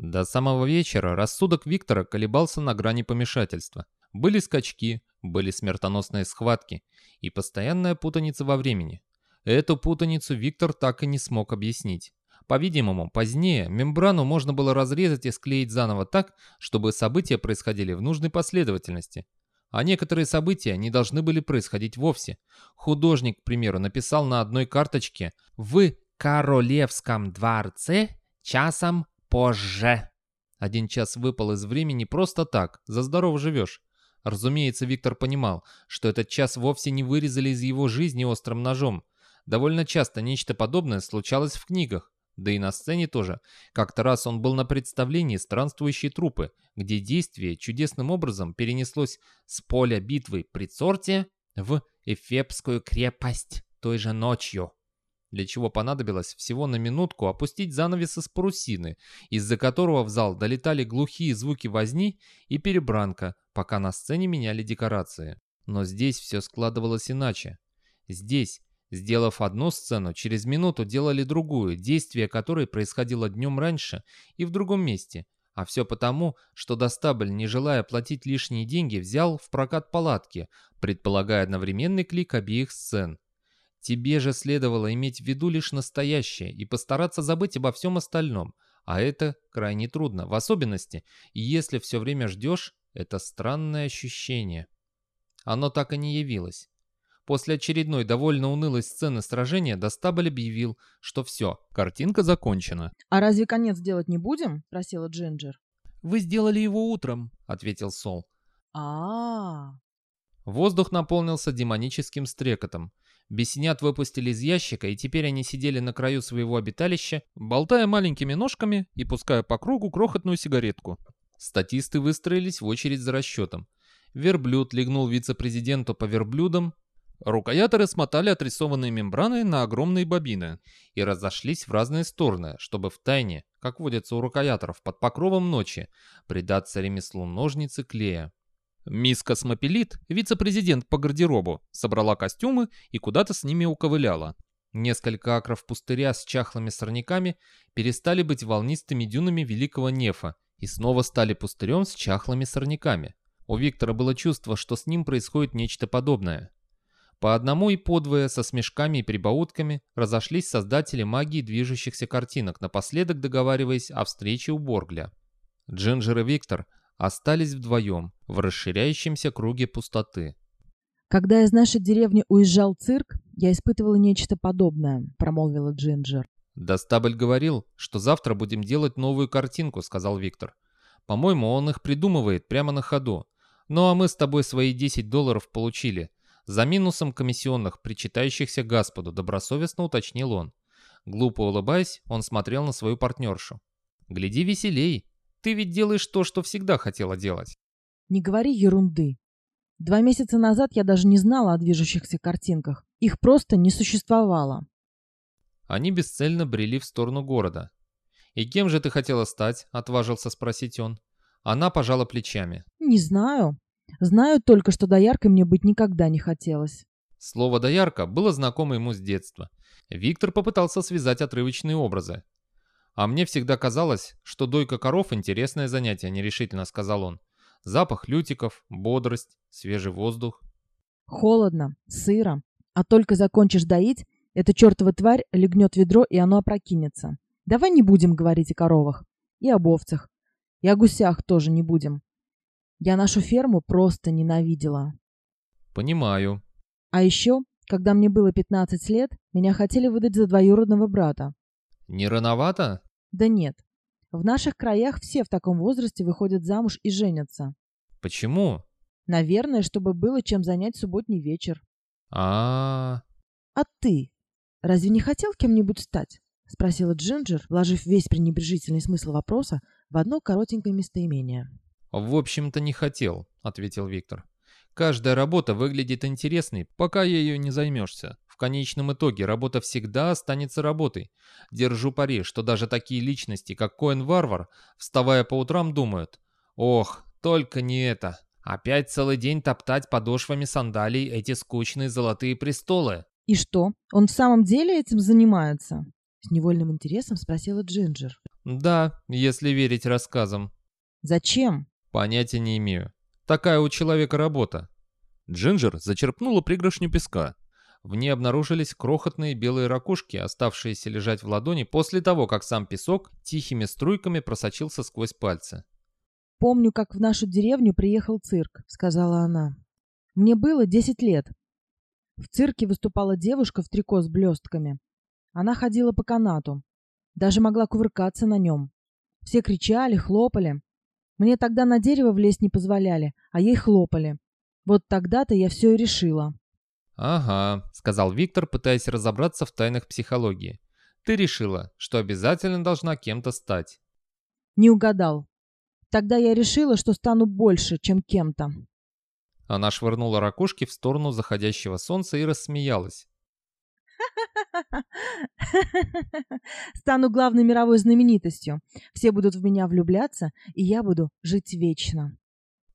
До самого вечера рассудок Виктора колебался на грани помешательства. Были скачки, были смертоносные схватки и постоянная путаница во времени. Эту путаницу Виктор так и не смог объяснить. По-видимому, позднее мембрану можно было разрезать и склеить заново так, чтобы события происходили в нужной последовательности. А некоторые события не должны были происходить вовсе. Художник, к примеру, написал на одной карточке «В Королевском дворце часом позже». Один час выпал из времени просто так, за здорово живешь. Разумеется, Виктор понимал, что этот час вовсе не вырезали из его жизни острым ножом. Довольно часто нечто подобное случалось в книгах, да и на сцене тоже. Как-то раз он был на представлении «Странствующие трупы», где действие чудесным образом перенеслось с поля битвы при Цорте в Эфепскую крепость той же ночью для чего понадобилось всего на минутку опустить занавес из парусины, из-за которого в зал долетали глухие звуки возни и перебранка, пока на сцене меняли декорации. Но здесь все складывалось иначе. Здесь, сделав одну сцену, через минуту делали другую, действие которой происходило днем раньше и в другом месте. А все потому, что Достабль, не желая платить лишние деньги, взял в прокат палатки, предполагая одновременный клик обеих сцен. Тебе же следовало иметь в виду лишь настоящее и постараться забыть обо всем остальном, а это крайне трудно, в особенности, если все время ждешь это странное ощущение. Оно так и не явилось. После очередной довольно унылой сцены сражения Достабль объявил, что все, картинка закончена. «А разве конец делать не будем?» — просила Джинджер. «Вы сделали его утром», — ответил Сол. а а, -а. Воздух наполнился демоническим стрекотом. Бесенят выпустили из ящика, и теперь они сидели на краю своего обиталища, болтая маленькими ножками и пуская по кругу крохотную сигаретку. Статисты выстроились в очередь за расчетом. Верблюд легнул вице-президенту по верблюдам. Рукояторы смотали отрисованные мембраны на огромные бобины и разошлись в разные стороны, чтобы в тайне, как водится у рукояторов под покровом ночи, предаться ремеслу ножницы клея. Мисс Космопелит, вице-президент по гардеробу, собрала костюмы и куда-то с ними уковыляла. Несколько акров пустыря с чахлыми сорняками перестали быть волнистыми дюнами Великого Нефа и снова стали пустырем с чахлыми сорняками. У Виктора было чувство, что с ним происходит нечто подобное. По одному и подвое, со смешками и прибаутками, разошлись создатели магии движущихся картинок, напоследок договариваясь о встрече у Боргля. Джинджер и Виктор остались вдвоем в расширяющемся круге пустоты. «Когда из нашей деревни уезжал цирк, я испытывала нечто подобное», — промолвила Джинджер. «Достабль говорил, что завтра будем делать новую картинку», — сказал Виктор. «По-моему, он их придумывает прямо на ходу. Ну а мы с тобой свои 10 долларов получили. За минусом комиссионных, причитающихся Господу», — добросовестно уточнил он. Глупо улыбаясь, он смотрел на свою партнершу. «Гляди веселей. Ты ведь делаешь то, что всегда хотела делать». Не говори ерунды. Два месяца назад я даже не знала о движущихся картинках. Их просто не существовало. Они бесцельно брели в сторону города. «И кем же ты хотела стать?» — отважился спросить он. Она пожала плечами. «Не знаю. Знаю только, что дояркой мне быть никогда не хотелось». Слово «доярка» было знакомо ему с детства. Виктор попытался связать отрывочные образы. «А мне всегда казалось, что дойка коров — интересное занятие», — нерешительно сказал он. Запах лютиков, бодрость, свежий воздух. Холодно, сыро. А только закончишь доить, эта чертова тварь легнет ведро, и оно опрокинется. Давай не будем говорить о коровах. И об овцах. И о гусях тоже не будем. Я нашу ферму просто ненавидела. Понимаю. А еще, когда мне было 15 лет, меня хотели выдать за двоюродного брата. Не рановато? Да нет. В наших краях все в таком возрасте выходят замуж и женятся. Почему? Наверное, чтобы было чем занять субботний вечер. А, А ты? Разве не хотел кем-нибудь стать? Спросила Джинджер, вложив весь пренебрежительный смысл вопроса в одно коротенькое местоимение. В общем-то не хотел, ответил Виктор. Каждая работа выглядит интересной, пока ею не займешься конечном итоге работа всегда останется работой. Держу пари, что даже такие личности, как Коэн-Варвар, вставая по утрам, думают, «Ох, только не это! Опять целый день топтать подошвами сандалий эти скучные золотые престолы!» «И что, он в самом деле этим занимается?» С невольным интересом спросила Джинджер. Да, если верить рассказам. Зачем? Понятия не имею. Такая у человека работа. Джинджер зачерпнула пригоршню песка. В ней обнаружились крохотные белые ракушки, оставшиеся лежать в ладони после того, как сам песок тихими струйками просочился сквозь пальцы. «Помню, как в нашу деревню приехал цирк», — сказала она. «Мне было десять лет. В цирке выступала девушка в трико с блестками. Она ходила по канату. Даже могла кувыркаться на нем. Все кричали, хлопали. Мне тогда на дерево влезть не позволяли, а ей хлопали. Вот тогда-то я все и решила. «Ага», — сказал Виктор, пытаясь разобраться в тайнах психологии. «Ты решила, что обязательно должна кем-то стать». Не угадал. Тогда я решила, что стану больше, чем кем-то. Она швырнула ракушки в сторону заходящего солнца и рассмеялась. Стану главной мировой знаменитостью. Все будут в меня влюбляться, и я буду жить вечно.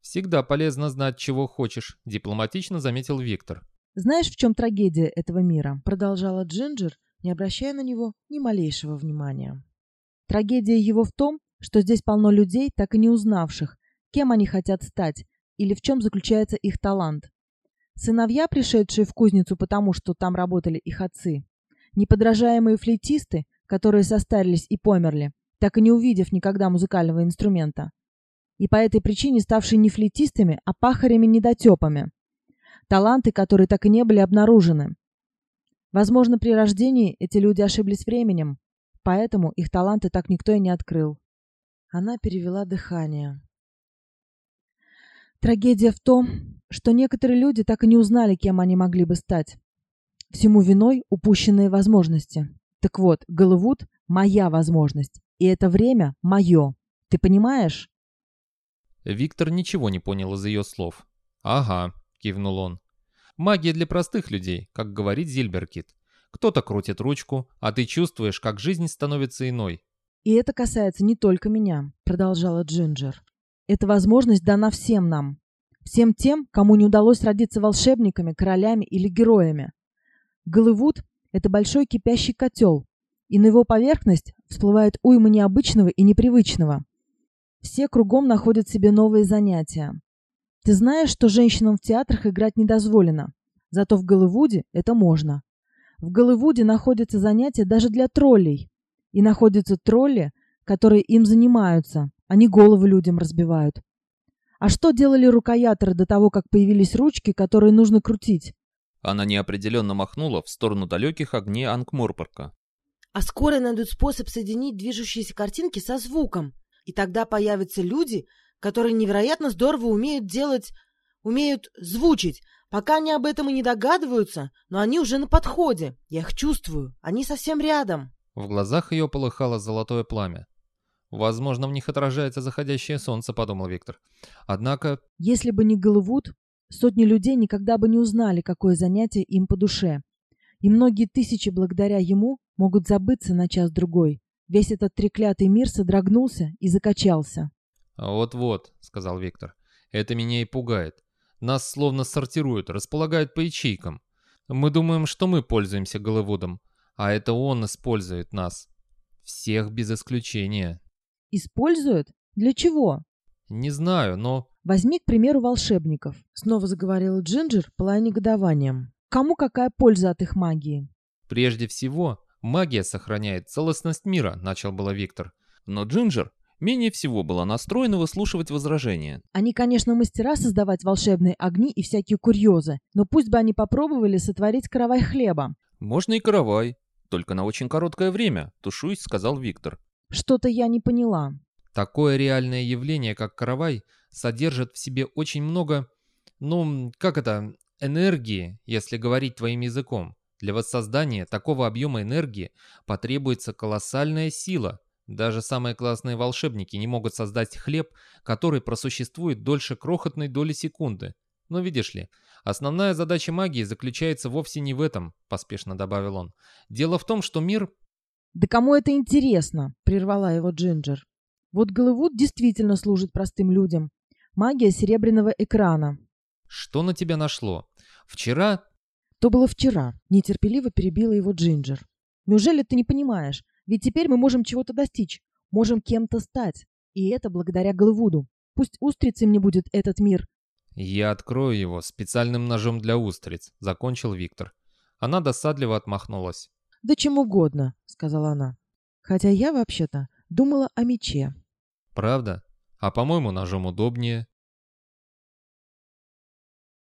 «Всегда полезно знать, чего хочешь», — дипломатично заметил Виктор. «Знаешь, в чем трагедия этого мира?» — продолжала Джинджер, не обращая на него ни малейшего внимания. «Трагедия его в том, что здесь полно людей, так и не узнавших, кем они хотят стать или в чем заключается их талант. Сыновья, пришедшие в кузницу потому, что там работали их отцы. Неподражаемые флейтисты, которые состарились и померли, так и не увидев никогда музыкального инструмента. И по этой причине ставшие не флейтистами, а пахарями-недотепами таланты, которые так и не были обнаружены. Возможно, при рождении эти люди ошиблись временем, поэтому их таланты так никто и не открыл. Она перевела дыхание. Трагедия в том, что некоторые люди так и не узнали, кем они могли бы стать. Всему виной упущенные возможности. Так вот, Голливуд — моя возможность, и это время — мое. Ты понимаешь? Виктор ничего не понял из ее слов. «Ага», — кивнул он. «Магия для простых людей, как говорит Зильберкит. Кто-то крутит ручку, а ты чувствуешь, как жизнь становится иной». «И это касается не только меня», — продолжала Джинджер. «Эта возможность дана всем нам. Всем тем, кому не удалось родиться волшебниками, королями или героями. Голливуд — это большой кипящий котел, и на его поверхность всплывает уйма необычного и непривычного. Все кругом находят себе новые занятия. Ты знаешь, что женщинам в театрах играть не дозволено. Зато в Голливуде это можно. В Голливуде находятся занятия даже для троллей. И находятся тролли, которые им занимаются, они головы людям разбивают. А что делали рукояторы до того, как появились ручки, которые нужно крутить? Она неопределенно махнула в сторону далеких огней Ангморпорка. А скоро найдут способ соединить движущиеся картинки со звуком. И тогда появятся люди, которые невероятно здорово умеют делать, умеют звучить. Пока они об этом и не догадываются, но они уже на подходе. Я их чувствую. Они совсем рядом. В глазах ее полыхало золотое пламя. «Возможно, в них отражается заходящее солнце», — подумал Виктор. «Однако...» «Если бы не Голливуд, сотни людей никогда бы не узнали, какое занятие им по душе. И многие тысячи благодаря ему могут забыться на час-другой. Весь этот треклятый мир содрогнулся и закачался». «Вот-вот», — сказал Виктор, — «это меня и пугает. Нас словно сортируют, располагают по ячейкам. Мы думаем, что мы пользуемся Голливудом, а это он использует нас. Всех без исключения». «Используют? Для чего?» «Не знаю, но...» «Возьми, к примеру, волшебников», — снова заговорила Джинджер, пылая негодованием. «Кому какая польза от их магии?» «Прежде всего, магия сохраняет целостность мира», — начал было Виктор. Но Джинджер менее всего была настроена выслушивать возражения. Они, конечно, мастера создавать волшебные огни и всякие курьезы, но пусть бы они попробовали сотворить каравай хлеба. «Можно и каравай, только на очень короткое время», — тушусь, сказал Виктор. «Что-то я не поняла». Такое реальное явление, как каравай, содержит в себе очень много, ну, как это, энергии, если говорить твоим языком. Для воссоздания такого объема энергии потребуется колоссальная сила, даже самые классные волшебники не могут создать хлеб, который просуществует дольше крохотной доли секунды. Но видишь ли, основная задача магии заключается вовсе не в этом, поспешно добавил он. Дело в том, что мир... «Да кому это интересно?» — прервала его Джинджер. «Вот Голливуд действительно служит простым людям. Магия серебряного экрана». «Что на тебя нашло? Вчера...» «То было вчера», — нетерпеливо перебила его Джинджер. «Неужели ты не понимаешь? Ведь теперь мы можем чего-то достичь. можем кем-то стать. И это благодаря Голливуду. Пусть устрицей мне будет этот мир. «Я открою его специальным ножом для устриц», — закончил Виктор. Она досадливо отмахнулась. «Да чем угодно», — сказала она. «Хотя я, вообще-то, думала о мече». «Правда? А по-моему, ножом удобнее».